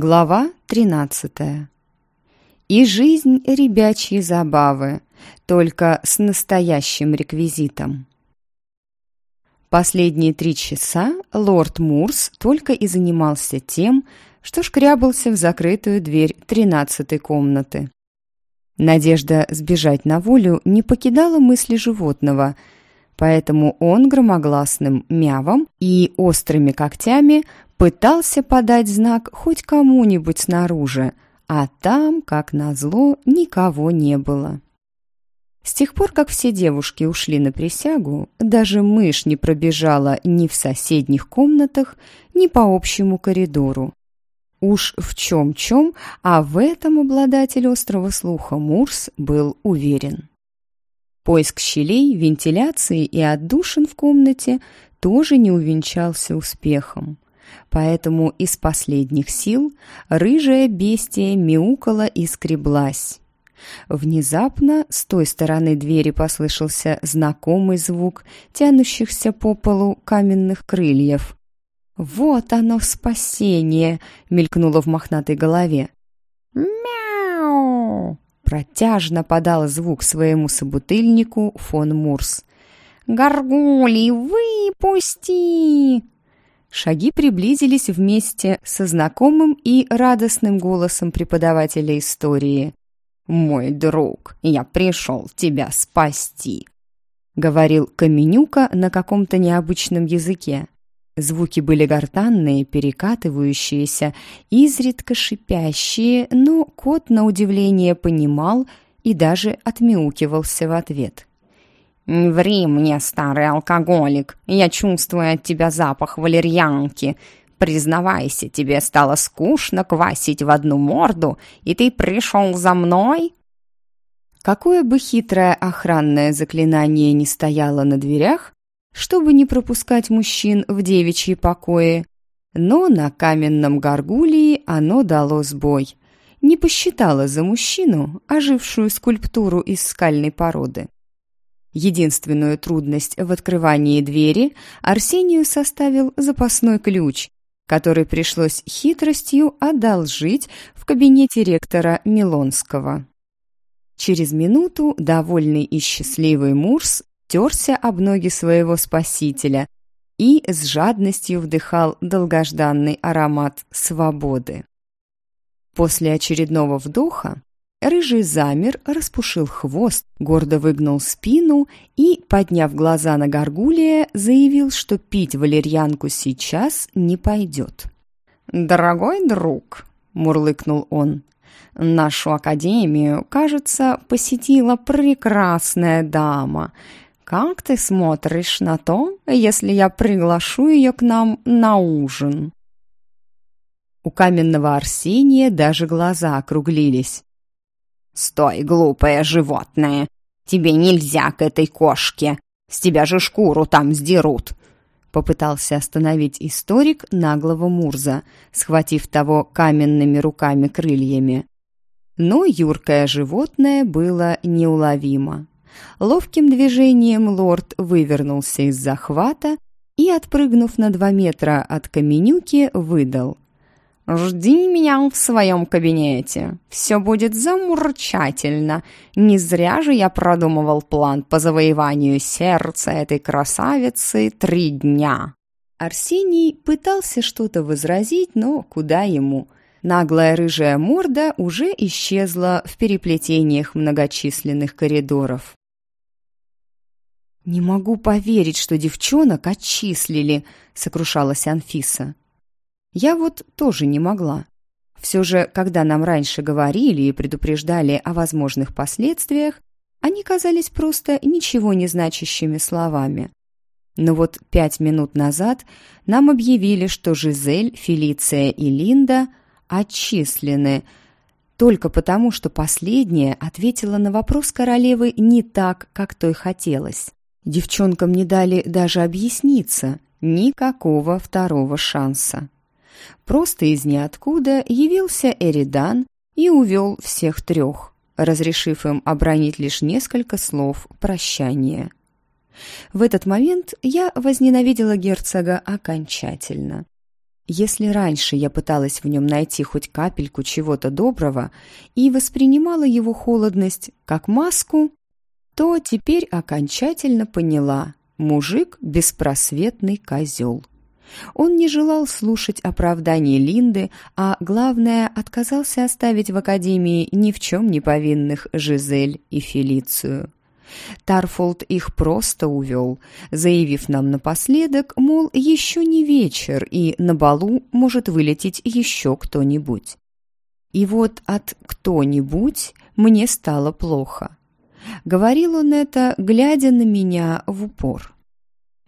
Глава 13. И жизнь ребячьи забавы, только с настоящим реквизитом. Последние три часа лорд Мурс только и занимался тем, что шкрябался в закрытую дверь тринадцатой комнаты. Надежда сбежать на волю не покидала мысли животного, поэтому он громогласным мявом и острыми когтями пытался подать знак хоть кому-нибудь снаружи, а там, как назло, никого не было. С тех пор, как все девушки ушли на присягу, даже мышь не пробежала ни в соседних комнатах, ни по общему коридору. Уж в чем-чем, а в этом обладатель острого слуха Мурс был уверен. Поиск щелей, вентиляции и отдушин в комнате тоже не увенчался успехом. Поэтому из последних сил рыжая бестия мяукала и скреблась. Внезапно с той стороны двери послышался знакомый звук тянущихся по полу каменных крыльев. «Вот оно, спасение!» — мелькнуло в мохнатой голове. «Мяу!» — протяжно подал звук своему собутыльнику фон Мурс. «Горгулий, выпусти!» Шаги приблизились вместе со знакомым и радостным голосом преподавателя истории. «Мой друг, я пришел тебя спасти», — говорил Каменюка на каком-то необычном языке. Звуки были гортанные, перекатывающиеся, изредка шипящие, но кот, на удивление, понимал и даже отмяукивался в ответ. «Не ври мне, старый алкоголик, я чувствую от тебя запах валерьянки. Признавайся, тебе стало скучно квасить в одну морду, и ты пришел за мной?» Какое бы хитрое охранное заклинание ни стояло на дверях, чтобы не пропускать мужчин в девичьи покои, но на каменном горгулии оно дало сбой. Не посчитало за мужчину ожившую скульптуру из скальной породы. Единственную трудность в открывании двери Арсению составил запасной ключ, который пришлось хитростью одолжить в кабинете ректора Милонского. Через минуту довольный и счастливый Мурс терся об ноги своего спасителя и с жадностью вдыхал долгожданный аромат свободы. После очередного вдоха Рыжий замер, распушил хвост, гордо выгнул спину и, подняв глаза на горгулия, заявил, что пить валерьянку сейчас не пойдет. «Дорогой друг», — мурлыкнул он, — «нашу академию, кажется, посетила прекрасная дама. Как ты смотришь на то, если я приглашу ее к нам на ужин?» У каменного Арсения даже глаза округлились. «Стой, глупое животное! Тебе нельзя к этой кошке! С тебя же шкуру там сдерут!» Попытался остановить историк наглого Мурза, схватив того каменными руками-крыльями. Но юркое животное было неуловимо. Ловким движением лорд вывернулся из захвата и, отпрыгнув на два метра от каменюки, выдал – «Жди меня в своем кабинете. Все будет замурчательно. Не зря же я продумывал план по завоеванию сердца этой красавицы три дня». Арсений пытался что-то возразить, но куда ему? Наглая рыжая морда уже исчезла в переплетениях многочисленных коридоров. «Не могу поверить, что девчонок отчислили», — сокрушалась Анфиса. Я вот тоже не могла. Все же, когда нам раньше говорили и предупреждали о возможных последствиях, они казались просто ничего не значащими словами. Но вот пять минут назад нам объявили, что Жизель, Фелиция и Линда отчислены, только потому, что последняя ответила на вопрос королевы не так, как той хотелось. Девчонкам не дали даже объясниться, никакого второго шанса. Просто из ниоткуда явился Эридан и увел всех трех, разрешив им обронить лишь несколько слов прощания. В этот момент я возненавидела герцога окончательно. Если раньше я пыталась в нем найти хоть капельку чего-то доброго и воспринимала его холодность как маску, то теперь окончательно поняла – мужик – беспросветный козел. Он не желал слушать оправданий Линды, а, главное, отказался оставить в Академии ни в чем не повинных Жизель и Фелицию. Тарфолд их просто увел, заявив нам напоследок, мол, еще не вечер, и на балу может вылететь еще кто-нибудь. И вот от «кто-нибудь» мне стало плохо. Говорил он это, глядя на меня в упор.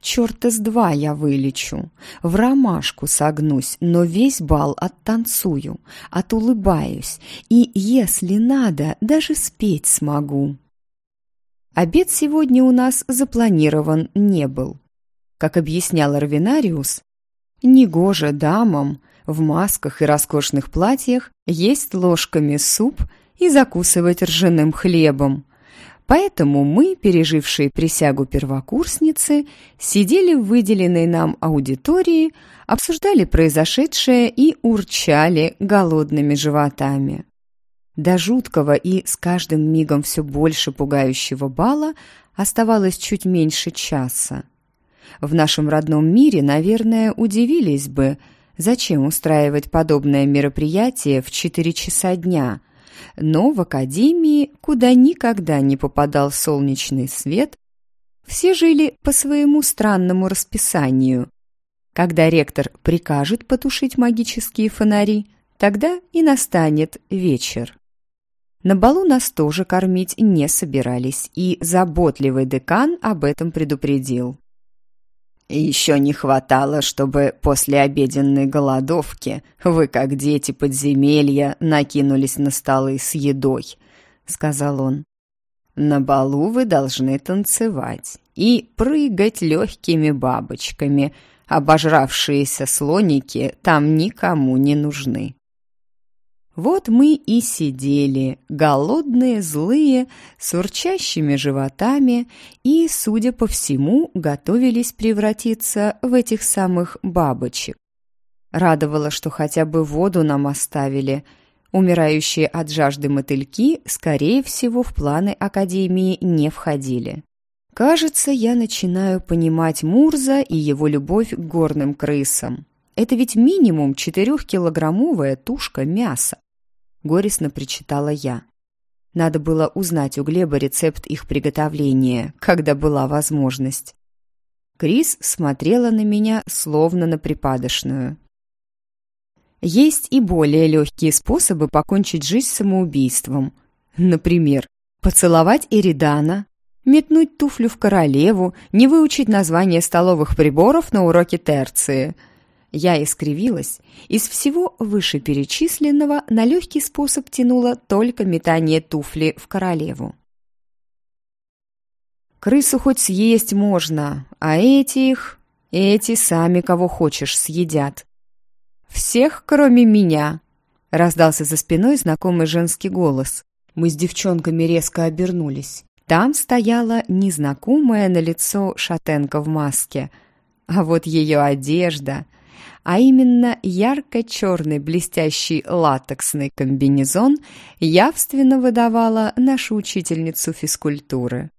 Черта с два я вылечу, в ромашку согнусь, но весь бал оттанцую, отулыбаюсь, и, если надо, даже спеть смогу. Обед сегодня у нас запланирован не был. Как объяснял Арвинариус, негоже дамам в масках и роскошных платьях есть ложками суп и закусывать ржаным хлебом. Поэтому мы, пережившие присягу первокурсницы, сидели в выделенной нам аудитории, обсуждали произошедшее и урчали голодными животами. До жуткого и с каждым мигом все больше пугающего бала оставалось чуть меньше часа. В нашем родном мире, наверное, удивились бы, зачем устраивать подобное мероприятие в 4 часа дня. Но в академии, куда никогда не попадал солнечный свет, все жили по своему странному расписанию. Когда ректор прикажет потушить магические фонари, тогда и настанет вечер. На балу нас тоже кормить не собирались, и заботливый декан об этом предупредил. «Еще не хватало, чтобы после обеденной голодовки вы, как дети подземелья, накинулись на столы с едой», — сказал он. «На балу вы должны танцевать и прыгать легкими бабочками. Обожравшиеся слоники там никому не нужны». Вот мы и сидели, голодные, злые, с урчащими животами и, судя по всему, готовились превратиться в этих самых бабочек. Радовало, что хотя бы воду нам оставили. Умирающие от жажды мотыльки, скорее всего, в планы Академии не входили. Кажется, я начинаю понимать Мурза и его любовь к горным крысам. Это ведь минимум четырехкилограммовая тушка мяса. Горестно причитала я. Надо было узнать у Глеба рецепт их приготовления, когда была возможность. Крис смотрела на меня, словно на припадочную. Есть и более легкие способы покончить жизнь самоубийством. Например, поцеловать Эридана, метнуть туфлю в королеву, не выучить название столовых приборов на уроке терции – я искривилась. Из всего вышеперечисленного на легкий способ тянуло только метание туфли в королеву. Крысу хоть съесть можно, а этих... Эти сами кого хочешь съедят. Всех, кроме меня, раздался за спиной знакомый женский голос. Мы с девчонками резко обернулись. Там стояла незнакомая на лицо шатенка в маске. А вот ее одежда а именно ярко-черный блестящий латексный комбинезон явственно выдавала нашу учительницу физкультуры.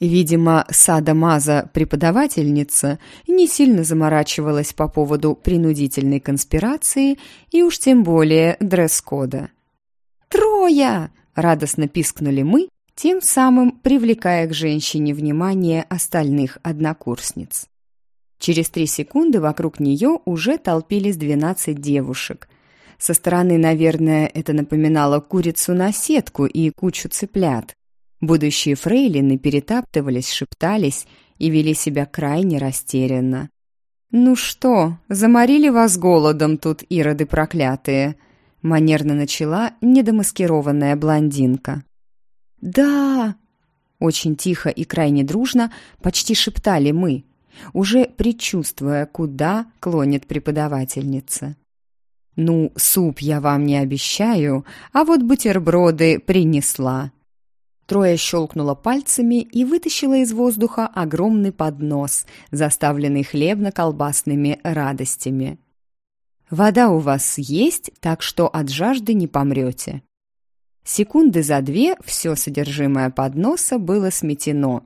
Видимо, Сада Маза, преподавательница, не сильно заморачивалась по поводу принудительной конспирации и уж тем более дресс-кода. «Трое!» – радостно пискнули мы, тем самым привлекая к женщине внимание остальных однокурсниц. Через три секунды вокруг нее уже толпились двенадцать девушек. Со стороны, наверное, это напоминало курицу на сетку и кучу цыплят. Будущие фрейлины перетаптывались, шептались и вели себя крайне растерянно. «Ну что, заморили вас голодом тут, ироды проклятые?» Манерно начала недомаскированная блондинка. «Да!» Очень тихо и крайне дружно почти шептали мы – уже предчувствуя, куда клонит преподавательница. «Ну, суп я вам не обещаю, а вот бутерброды принесла». Троя щелкнула пальцами и вытащила из воздуха огромный поднос, заставленный хлебно-колбасными радостями. Вода у вас есть, так что от жажды не помрете». Секунды за две все содержимое подноса было сметено,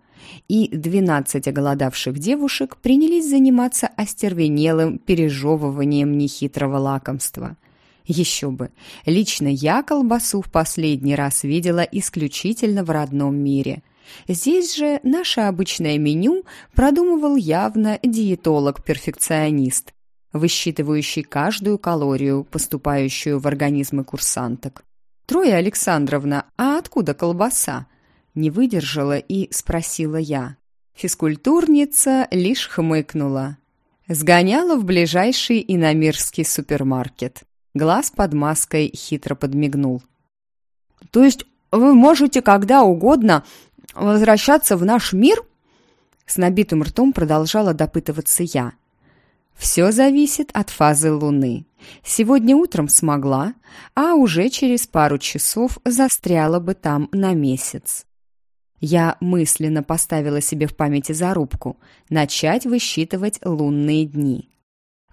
и двенадцать оголодавших девушек принялись заниматься остервенелым пережевыванием нехитрого лакомства. Еще бы, лично я колбасу в последний раз видела исключительно в родном мире. Здесь же наше обычное меню продумывал явно диетолог-перфекционист, высчитывающий каждую калорию, поступающую в организмы курсанток. «Троя Александровна, а откуда колбаса?» Не выдержала и спросила я. Физкультурница лишь хмыкнула. Сгоняла в ближайший иномирский супермаркет. Глаз под маской хитро подмигнул. «То есть вы можете когда угодно возвращаться в наш мир?» С набитым ртом продолжала допытываться я. Все зависит от фазы Луны. Сегодня утром смогла, а уже через пару часов застряла бы там на месяц. Я мысленно поставила себе в памяти зарубку – начать высчитывать лунные дни.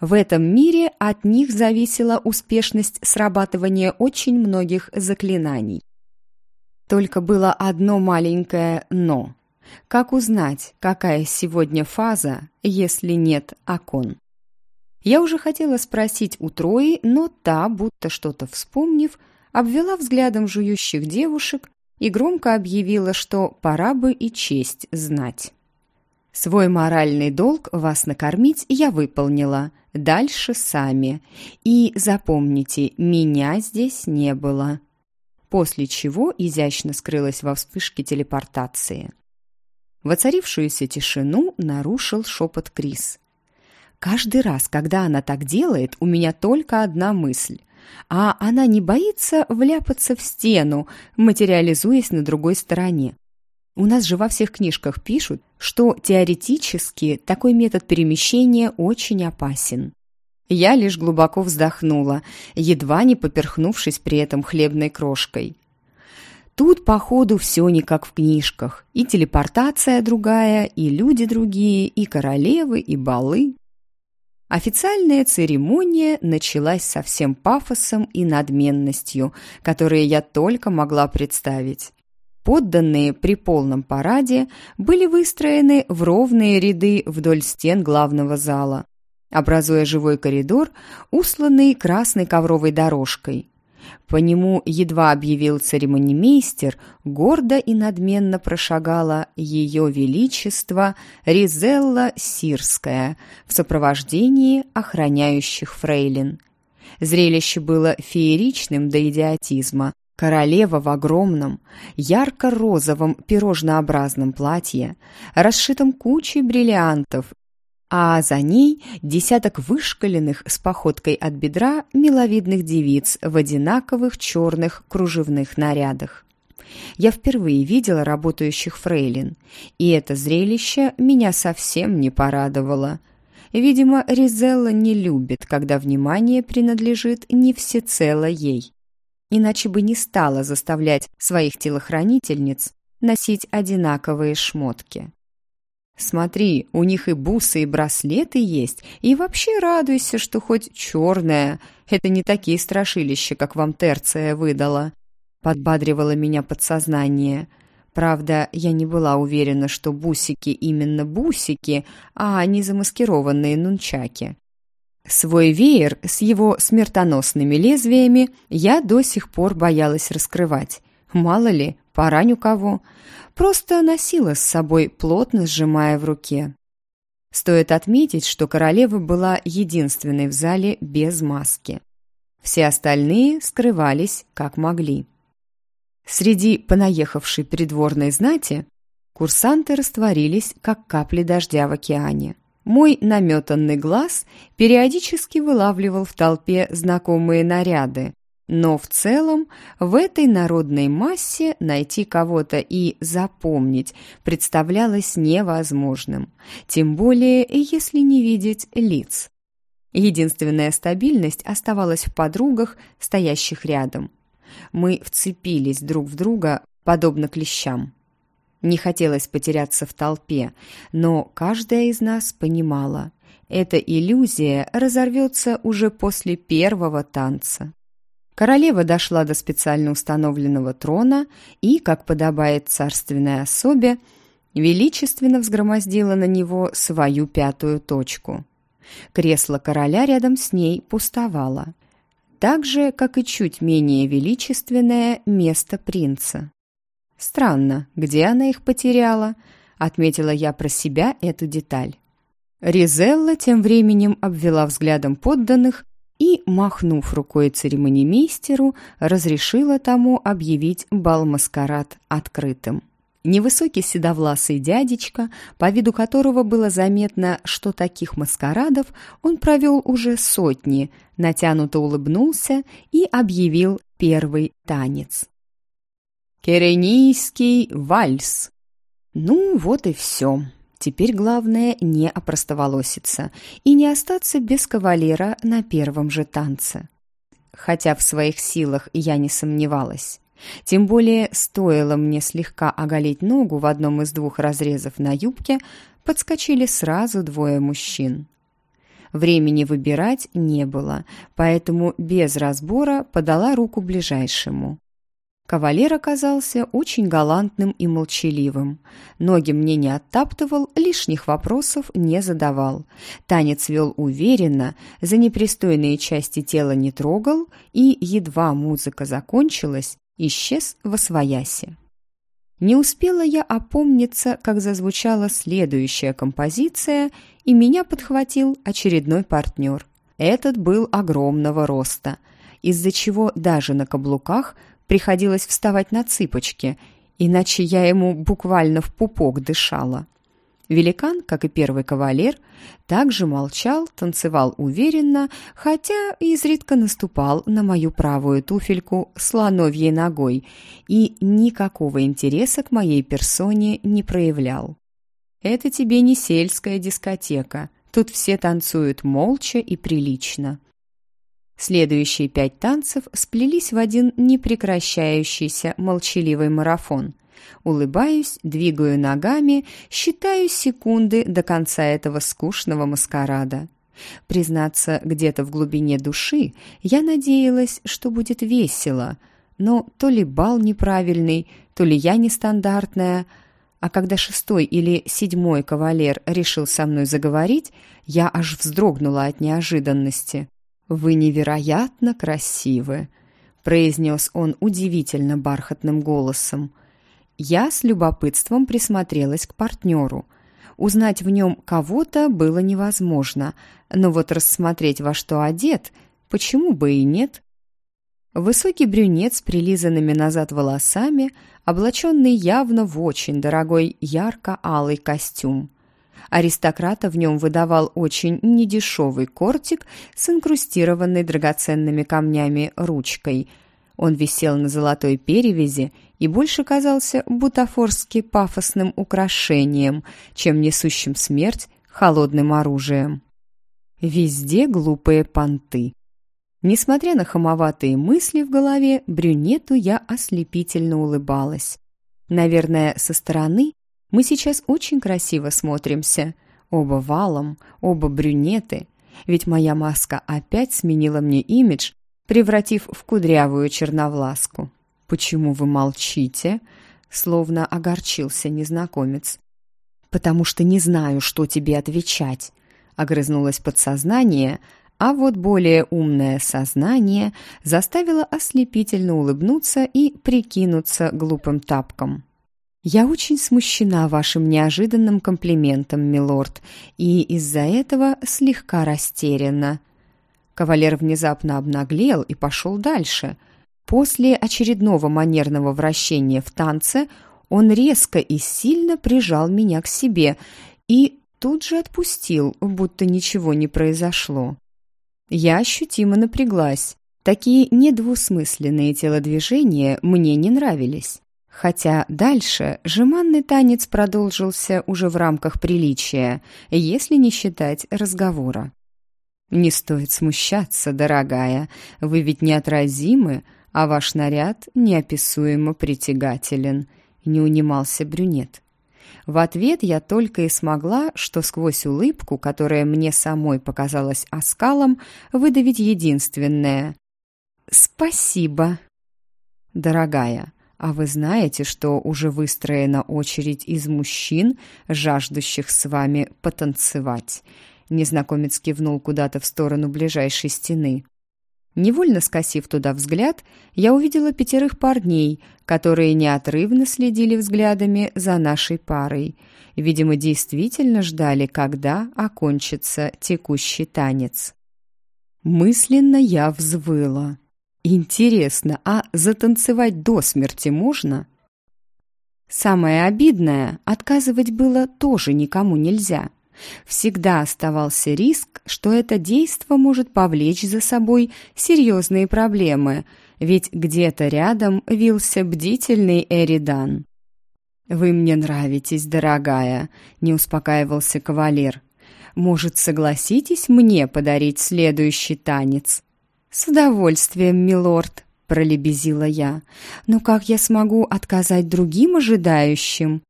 В этом мире от них зависела успешность срабатывания очень многих заклинаний. Только было одно маленькое «но». Как узнать, какая сегодня фаза, если нет окон? Я уже хотела спросить у Трои, но та, будто что-то вспомнив, обвела взглядом жующих девушек и громко объявила, что пора бы и честь знать. «Свой моральный долг вас накормить я выполнила. Дальше сами. И запомните, меня здесь не было». После чего изящно скрылась во вспышке телепортации. Воцарившуюся тишину нарушил шепот Крис. Каждый раз, когда она так делает, у меня только одна мысль. А она не боится вляпаться в стену, материализуясь на другой стороне. У нас же во всех книжках пишут, что теоретически такой метод перемещения очень опасен. Я лишь глубоко вздохнула, едва не поперхнувшись при этом хлебной крошкой. Тут, походу, все не как в книжках. И телепортация другая, и люди другие, и королевы, и балы. Официальная церемония началась со всем пафосом и надменностью, которые я только могла представить. Подданные при полном параде были выстроены в ровные ряды вдоль стен главного зала, образуя живой коридор, усланный красной ковровой дорожкой. По нему едва объявил церемонимейстер, гордо и надменно прошагала ее величество Ризелла Сирская в сопровождении охраняющих фрейлин. Зрелище было фееричным до идиотизма. Королева в огромном, ярко-розовом пирожнообразном платье, расшитом кучей бриллиантов а за ней десяток вышкаленных с походкой от бедра миловидных девиц в одинаковых черных кружевных нарядах. Я впервые видела работающих фрейлин, и это зрелище меня совсем не порадовало. Видимо, Ризелла не любит, когда внимание принадлежит не всецело ей. Иначе бы не стала заставлять своих телохранительниц носить одинаковые шмотки. Смотри, у них и бусы, и браслеты есть, и вообще радуйся, что хоть черная. Это не такие страшилища, как вам Терция выдала. Подбадривало меня подсознание. Правда, я не была уверена, что бусики именно бусики, а не замаскированные нунчаки. Свой веер с его смертоносными лезвиями я до сих пор боялась раскрывать. Мало ли, пораню кого. Просто носила с собой, плотно сжимая в руке. Стоит отметить, что королева была единственной в зале без маски. Все остальные скрывались как могли. Среди понаехавшей придворной знати курсанты растворились, как капли дождя в океане. Мой наметанный глаз периодически вылавливал в толпе знакомые наряды, но в целом в этой народной массе найти кого-то и запомнить представлялось невозможным, тем более если не видеть лиц. Единственная стабильность оставалась в подругах, стоящих рядом. Мы вцепились друг в друга, подобно клещам. Не хотелось потеряться в толпе, но каждая из нас понимала, Эта иллюзия разорвется уже после первого танца. Королева дошла до специально установленного трона и, как подобает царственной особе, величественно взгромоздила на него свою пятую точку. Кресло короля рядом с ней пустовало, так же, как и чуть менее величественное место принца. Странно, где она их потеряла, отметила я про себя эту деталь. Ризелла тем временем обвела взглядом подданных и, махнув рукой церемонимейстеру, разрешила тому объявить бал-маскарад открытым. Невысокий седовласый дядечка, по виду которого было заметно, что таких маскарадов он провел уже сотни, натянуто улыбнулся и объявил первый танец. «Керенийский вальс». Ну, вот и все. Теперь главное не опростоволоситься и не остаться без кавалера на первом же танце. Хотя в своих силах я не сомневалась. Тем более стоило мне слегка оголить ногу в одном из двух разрезов на юбке, подскочили сразу двое мужчин. Времени выбирать не было, поэтому без разбора подала руку ближайшему. Кавалер оказался очень галантным и молчаливым. Ноги мне не оттаптывал, лишних вопросов не задавал. Танец вел уверенно, за непристойные части тела не трогал, и, едва музыка закончилась, исчез во своясе. Не успела я опомниться, как зазвучала следующая композиция, и меня подхватил очередной партнер. Этот был огромного роста, из-за чего даже на каблуках – приходилось вставать на цыпочки, иначе я ему буквально в пупок дышала. Великан, как и первый кавалер, также молчал, танцевал уверенно, хотя изредка наступал на мою правую туфельку слоновьей ногой и никакого интереса к моей персоне не проявлял. «Это тебе не сельская дискотека, тут все танцуют молча и прилично». Следующие пять танцев сплелись в один непрекращающийся молчаливый марафон. Улыбаюсь, двигаю ногами, считаю секунды до конца этого скучного маскарада. Признаться, где-то в глубине души я надеялась, что будет весело, но то ли бал неправильный, то ли я нестандартная, а когда шестой или седьмой кавалер решил со мной заговорить, я аж вздрогнула от неожиданности. «Вы невероятно красивы», — произнес он удивительно бархатным голосом. Я с любопытством присмотрелась к партнеру. Узнать в нем кого-то было невозможно, но вот рассмотреть, во что одет, почему бы и нет? Высокий брюнет с прилизанными назад волосами, облаченный явно в очень дорогой ярко-алый костюм. Аристократа в нем выдавал очень недешевый кортик с инкрустированной драгоценными камнями ручкой. Он висел на золотой перевязи и больше казался бутафорски пафосным украшением, чем несущим смерть холодным оружием. Везде глупые понты. Несмотря на хамоватые мысли в голове, брюнету я ослепительно улыбалась. Наверное, со стороны мы сейчас очень красиво смотримся. Оба валом, оба брюнеты. Ведь моя маска опять сменила мне имидж, превратив в кудрявую черновласку. «Почему вы молчите?» Словно огорчился незнакомец. «Потому что не знаю, что тебе отвечать», — огрызнулось подсознание, а вот более умное сознание заставило ослепительно улыбнуться и прикинуться глупым тапком. «Я очень смущена вашим неожиданным комплиментом, милорд, и из-за этого слегка растеряна». Кавалер внезапно обнаглел и пошел дальше. После очередного манерного вращения в танце он резко и сильно прижал меня к себе и тут же отпустил, будто ничего не произошло. Я ощутимо напряглась. Такие недвусмысленные телодвижения мне не нравились. Хотя дальше жеманный танец продолжился уже в рамках приличия, если не считать разговора. «Не стоит смущаться, дорогая, вы ведь неотразимы, а ваш наряд неописуемо притягателен», — не унимался брюнет. В ответ я только и смогла, что сквозь улыбку, которая мне самой показалась оскалом, выдавить единственное «Спасибо». «Дорогая, а вы знаете, что уже выстроена очередь из мужчин, жаждущих с вами потанцевать?» Незнакомец кивнул куда-то в сторону ближайшей стены. Невольно скосив туда взгляд, я увидела пятерых парней, которые неотрывно следили взглядами за нашей парой. Видимо, действительно ждали, когда окончится текущий танец. Мысленно я взвыла. Интересно, а затанцевать до смерти можно? Самое обидное, отказывать было тоже никому нельзя. Всегда оставался риск, что это действо может повлечь за собой серьезные проблемы, ведь где-то рядом вился бдительный Эридан. «Вы мне нравитесь, дорогая», — не успокаивался кавалер. «Может, согласитесь мне подарить следующий танец?» «С удовольствием, милорд», — пролебезила я. «Но как я смогу отказать другим ожидающим?»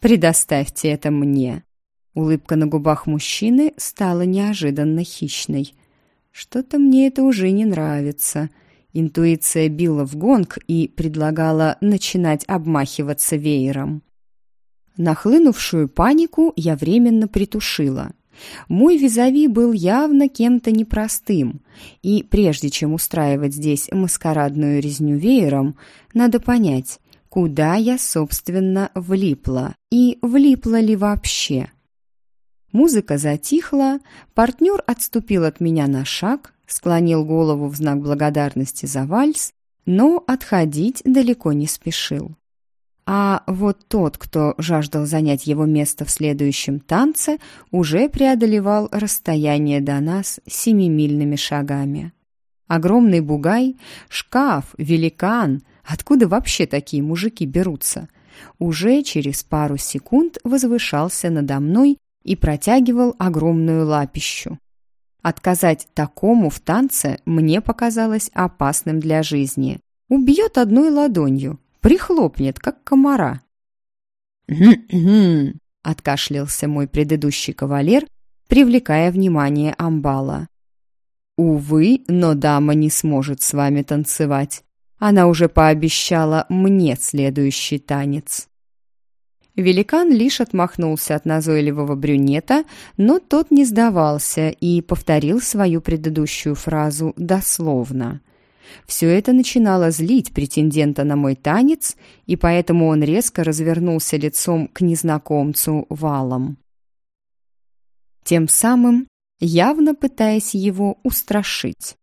«Предоставьте это мне», Улыбка на губах мужчины стала неожиданно хищной. «Что-то мне это уже не нравится». Интуиция била в гонг и предлагала начинать обмахиваться веером. Нахлынувшую панику я временно притушила. Мой визави был явно кем-то непростым, и прежде чем устраивать здесь маскарадную резню веером, надо понять, куда я, собственно, влипла и влипла ли вообще. Музыка затихла, партнер отступил от меня на шаг, склонил голову в знак благодарности за вальс, но отходить далеко не спешил. А вот тот, кто жаждал занять его место в следующем танце, уже преодолевал расстояние до нас семимильными шагами. Огромный бугай, шкаф, великан, откуда вообще такие мужики берутся, уже через пару секунд возвышался надо мной и протягивал огромную лапищу. Отказать такому в танце мне показалось опасным для жизни. Убьет одной ладонью, прихлопнет, как комара. «Хм-хм», — откашлялся мой предыдущий кавалер, привлекая внимание амбала. «Увы, но дама не сможет с вами танцевать. Она уже пообещала мне следующий танец». Великан лишь отмахнулся от назойливого брюнета, но тот не сдавался и повторил свою предыдущую фразу дословно. Все это начинало злить претендента на мой танец, и поэтому он резко развернулся лицом к незнакомцу валом. Тем самым явно пытаясь его устрашить.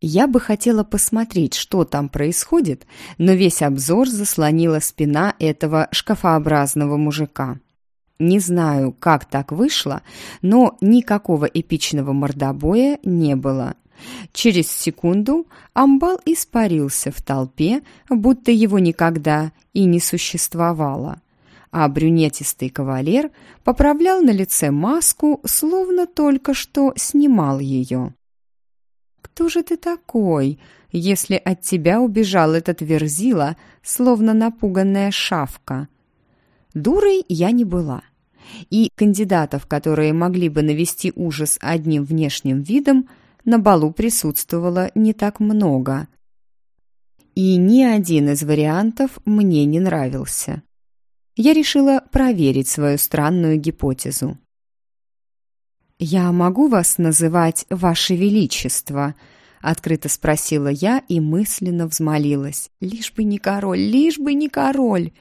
Я бы хотела посмотреть, что там происходит, но весь обзор заслонила спина этого шкафообразного мужика. Не знаю, как так вышло, но никакого эпичного мордобоя не было. Через секунду амбал испарился в толпе, будто его никогда и не существовало. А брюнетистый кавалер поправлял на лице маску, словно только что снимал ее кто же ты такой, если от тебя убежал этот верзила, словно напуганная шавка? Дурой я не была. И кандидатов, которые могли бы навести ужас одним внешним видом, на балу присутствовало не так много. И ни один из вариантов мне не нравился. Я решила проверить свою странную гипотезу. «Я могу вас называть Ваше Величество?» — открыто спросила я и мысленно взмолилась. «Лишь бы не король, лишь бы не король!»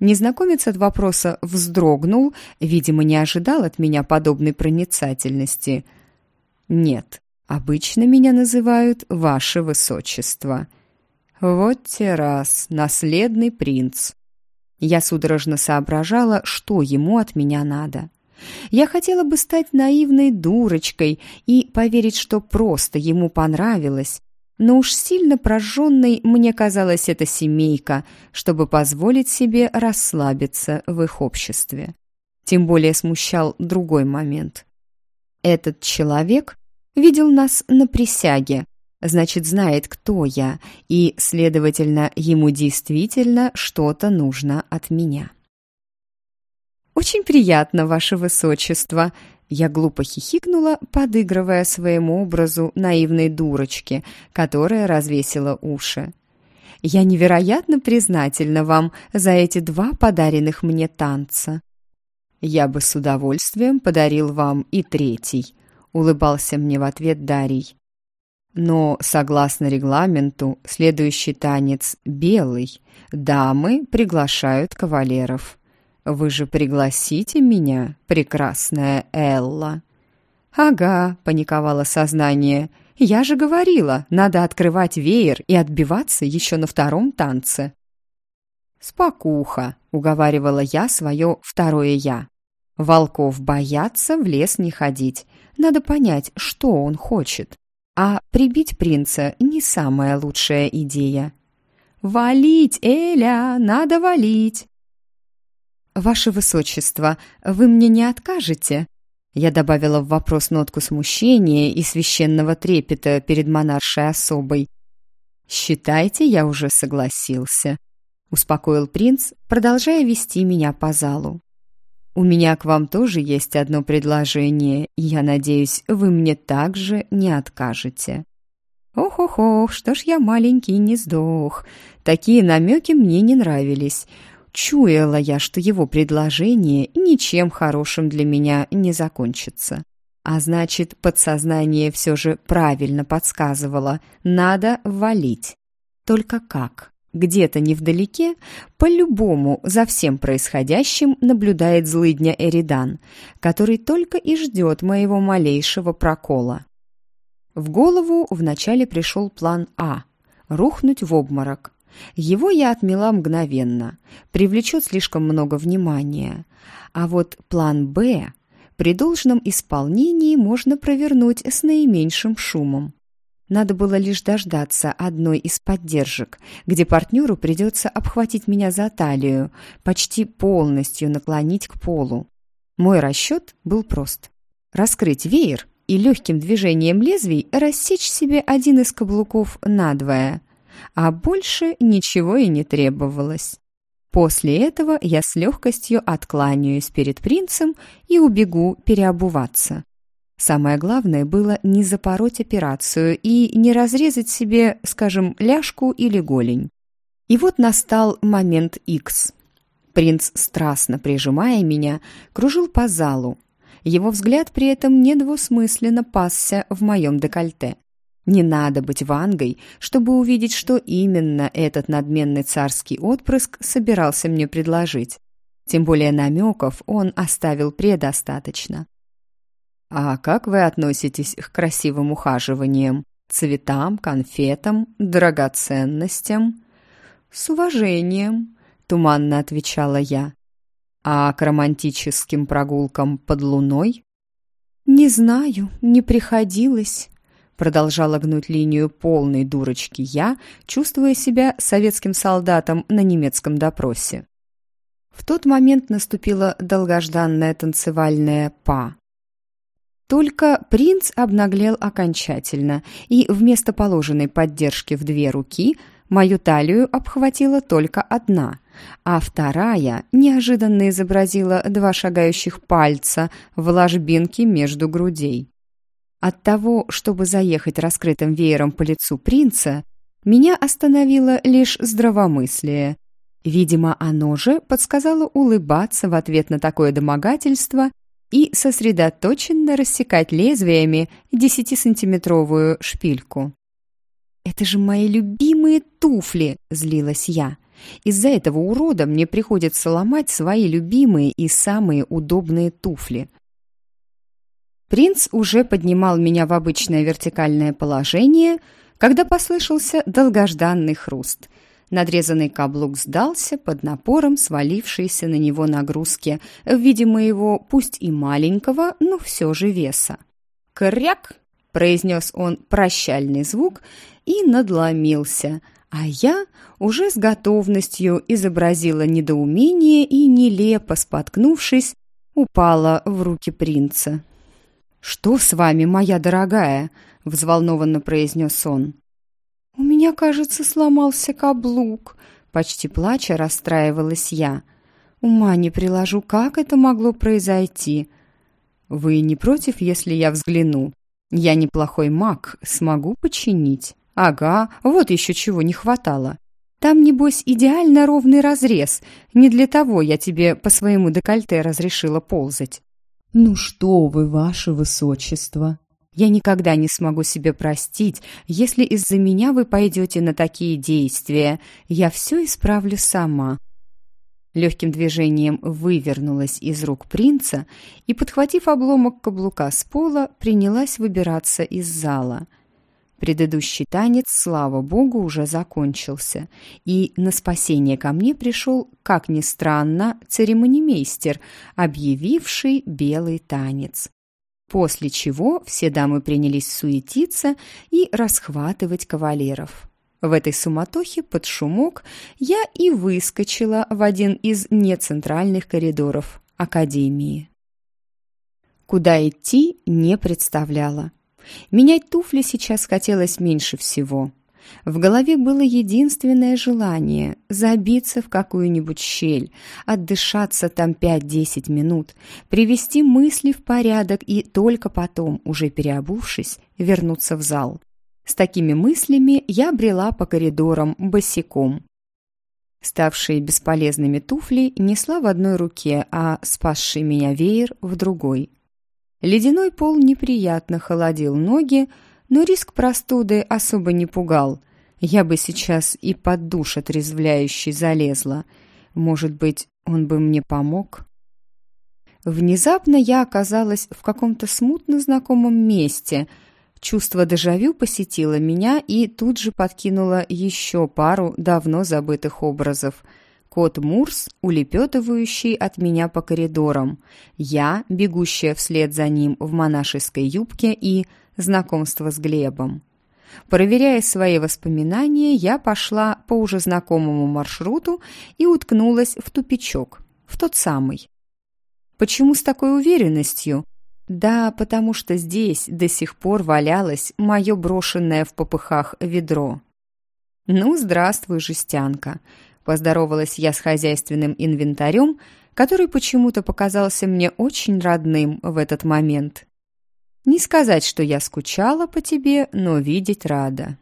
Незнакомец от вопроса вздрогнул, видимо, не ожидал от меня подобной проницательности. «Нет, обычно меня называют Ваше Высочество». «Вот те раз, наследный принц». Я судорожно соображала, что ему от меня надо. Я хотела бы стать наивной дурочкой и поверить, что просто ему понравилось, но уж сильно прожженной мне казалась эта семейка, чтобы позволить себе расслабиться в их обществе. Тем более смущал другой момент. Этот человек видел нас на присяге, значит, знает, кто я, и, следовательно, ему действительно что-то нужно от меня. «Очень приятно, ваше высочество!» Я глупо хихикнула, подыгрывая своему образу наивной дурочки, которая развесила уши. «Я невероятно признательна вам за эти два подаренных мне танца». «Я бы с удовольствием подарил вам и третий», — улыбался мне в ответ Дарий. Но, согласно регламенту, следующий танец белый. Дамы приглашают кавалеров. Вы же пригласите меня, прекрасная Элла. Ага, паниковало сознание. Я же говорила, надо открывать веер и отбиваться еще на втором танце. «Спокуха», — уговаривала я свое второе «я». «Волков боятся, в лес не ходить. Надо понять, что он хочет. А прибить принца не самая лучшая идея. «Валить, Эля, надо валить!» «Ваше высочество, вы мне не откажете?» Я добавила в вопрос нотку смущения и священного трепета перед монаршей особой. «Считайте, я уже согласился», — успокоил принц, продолжая вести меня по залу. «У меня к вам тоже есть одно предложение, и я надеюсь, вы мне также не откажете». «Ох-ох-ох, что ж я маленький не сдох. Такие намеки мне не нравились. Чуяла я, что его предложение ничем хорошим для меня не закончится. А значит, подсознание все же правильно подсказывало. Надо валить. Только как? Где-то невдалеке, по-любому за всем происходящим наблюдает злыдня Эридан, который только и ждет моего малейшего прокола. В голову вначале пришел план А – рухнуть в обморок. Его я отмела мгновенно, привлечет слишком много внимания. А вот план «Б» при должном исполнении можно провернуть с наименьшим шумом. Надо было лишь дождаться одной из поддержек, где партнеру придется обхватить меня за талию, почти полностью наклонить к полу. Мой расчет был прост. Раскрыть веер и легким движением лезвий рассечь себе один из каблуков надвое, а больше ничего и не требовалось. После этого я с легкостью откланяюсь перед принцем и убегу переобуваться. Самое главное было не запороть операцию и не разрезать себе, скажем, ляжку или голень. И вот настал момент X. Принц, страстно прижимая меня, кружил по залу. Его взгляд при этом недвусмысленно пасся в моем декольте. Не надо быть вангой, чтобы увидеть, что именно этот надменный царский отпрыск собирался мне предложить. Тем более намеков он оставил предостаточно. А как вы относитесь к красивым ухаживаниям? Цветам, конфетам, драгоценностям? С уважением, туманно отвечала я. А к романтическим прогулкам под луной? Не знаю, не приходилось. Продолжала гнуть линию полной дурочки я, чувствуя себя советским солдатом на немецком допросе. В тот момент наступила долгожданная танцевальная «па». Только принц обнаглел окончательно, и вместо положенной поддержки в две руки мою талию обхватила только одна, а вторая неожиданно изобразила два шагающих пальца в ложбинке между грудей. От того, чтобы заехать раскрытым веером по лицу принца, меня остановило лишь здравомыслие. Видимо, оно же подсказало улыбаться в ответ на такое домогательство и сосредоточенно рассекать лезвиями десятисантиметровую шпильку. «Это же мои любимые туфли!» – злилась я. «Из-за этого урода мне приходится ломать свои любимые и самые удобные туфли». Принц уже поднимал меня в обычное вертикальное положение, когда послышался долгожданный хруст – Надрезанный каблук сдался под напором свалившейся на него нагрузки в виде моего, пусть и маленького, но все же веса. «Кряк!» – произнес он прощальный звук и надломился, а я уже с готовностью изобразила недоумение и, нелепо споткнувшись, упала в руки принца. «Что с вами, моя дорогая?» – взволнованно произнес он. «У меня, кажется, сломался каблук», — почти плача расстраивалась я. Ума не приложу, как это могло произойти. Вы не против, если я взгляну? Я неплохой маг, смогу починить. Ага, вот еще чего не хватало. Там, небось, идеально ровный разрез. Не для того я тебе по своему декольте разрешила ползать. Ну что вы, ваше высочество, я никогда не смогу себе простить, если из-за меня вы пойдете на такие действия. Я все исправлю сама». Легким движением вывернулась из рук принца и, подхватив обломок каблука с пола, принялась выбираться из зала. Предыдущий танец, слава богу, уже закончился, и на спасение ко мне пришел, как ни странно, церемонимейстер, объявивший белый танец после чего все дамы принялись суетиться и расхватывать кавалеров. В этой суматохе под шумок я и выскочила в один из нецентральных коридоров Академии. Куда идти, не представляла. Менять туфли сейчас хотелось меньше всего – в голове было единственное желание – забиться в какую-нибудь щель, отдышаться там 5-10 минут, привести мысли в порядок и только потом, уже переобувшись, вернуться в зал. С такими мыслями я брела по коридорам босиком. Ставшие бесполезными туфли несла в одной руке, а спасший меня веер в другой. Ледяной пол неприятно холодил ноги, но риск простуды особо не пугал. Я бы сейчас и под душ отрезвляющий залезла. Может быть, он бы мне помог? Внезапно я оказалась в каком-то смутно знакомом месте. Чувство дежавю посетило меня и тут же подкинуло еще пару давно забытых образов – кот Мурс, улепетывающий от меня по коридорам, я, бегущая вслед за ним в монашеской юбке и знакомство с Глебом. Проверяя свои воспоминания, я пошла по уже знакомому маршруту и уткнулась в тупичок, в тот самый. Почему с такой уверенностью? Да, потому что здесь до сих пор валялось мое брошенное в попыхах ведро. «Ну, здравствуй, жестянка!» – поздоровалась я с хозяйственным инвентарем, который почему-то показался мне очень родным в этот момент. Не сказать, что я скучала по тебе, но видеть рада.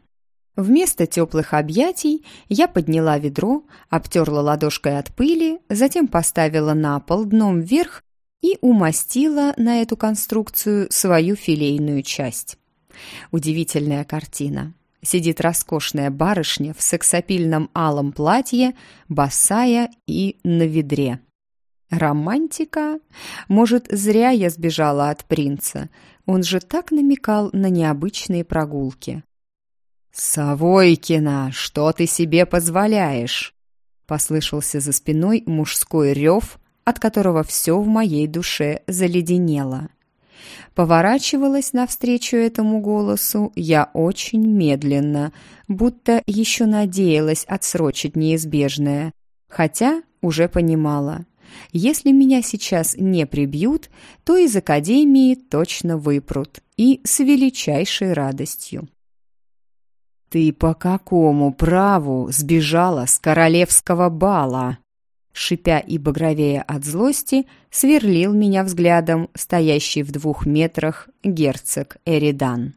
Вместо теплых объятий я подняла ведро, обтерла ладошкой от пыли, затем поставила на пол дном вверх и умастила на эту конструкцию свою филейную часть. Удивительная картина. Сидит роскошная барышня в сексапильном алом платье, босая и на ведре. Романтика? Может, зря я сбежала от принца. Он же так намекал на необычные прогулки. «Савойкина, что ты себе позволяешь?» Послышался за спиной мужской рев, от которого все в моей душе заледенело. Поворачивалась навстречу этому голосу я очень медленно, будто еще надеялась отсрочить неизбежное, хотя уже понимала. Если меня сейчас не прибьют, то из академии точно выпрут, и с величайшей радостью. «Ты по какому праву сбежала с королевского бала?» Шипя и багровея от злости, сверлил меня взглядом стоящий в двух метрах герцог Эридан.